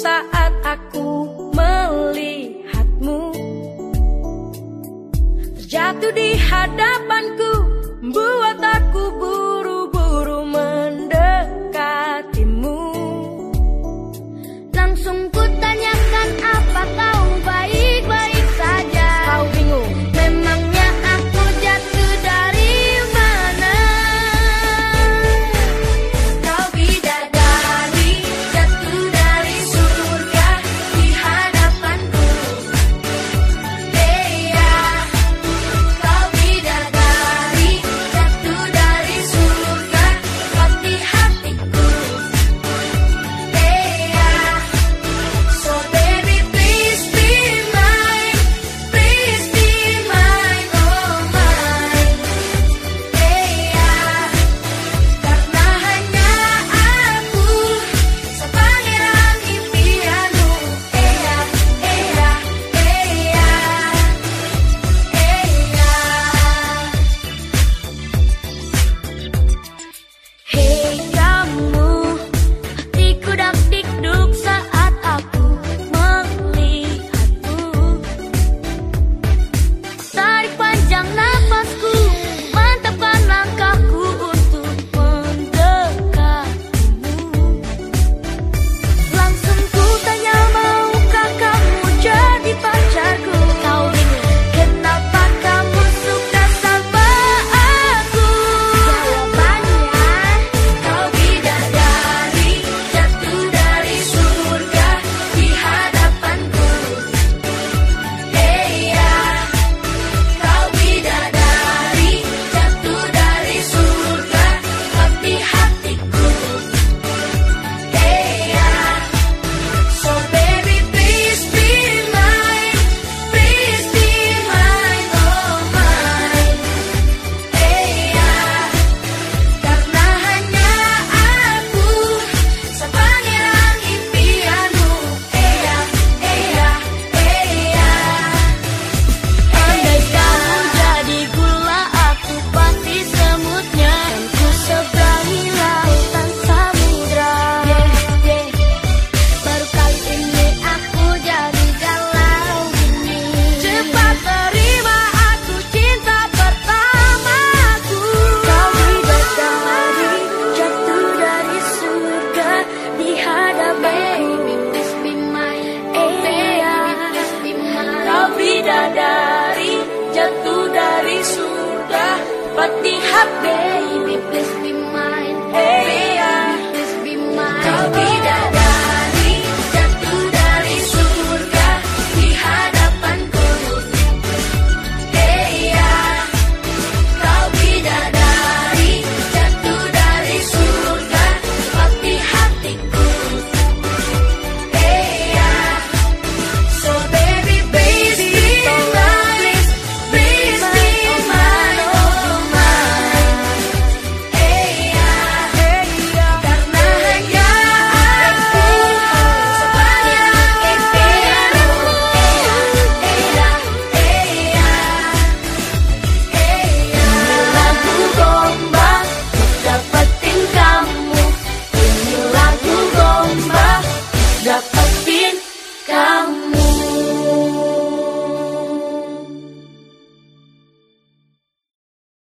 saat aku melihatmu. Terjatuh di hadapanku buat aku buru-buru mendekatimu. Langsung ku What the HP gặp ở biển cao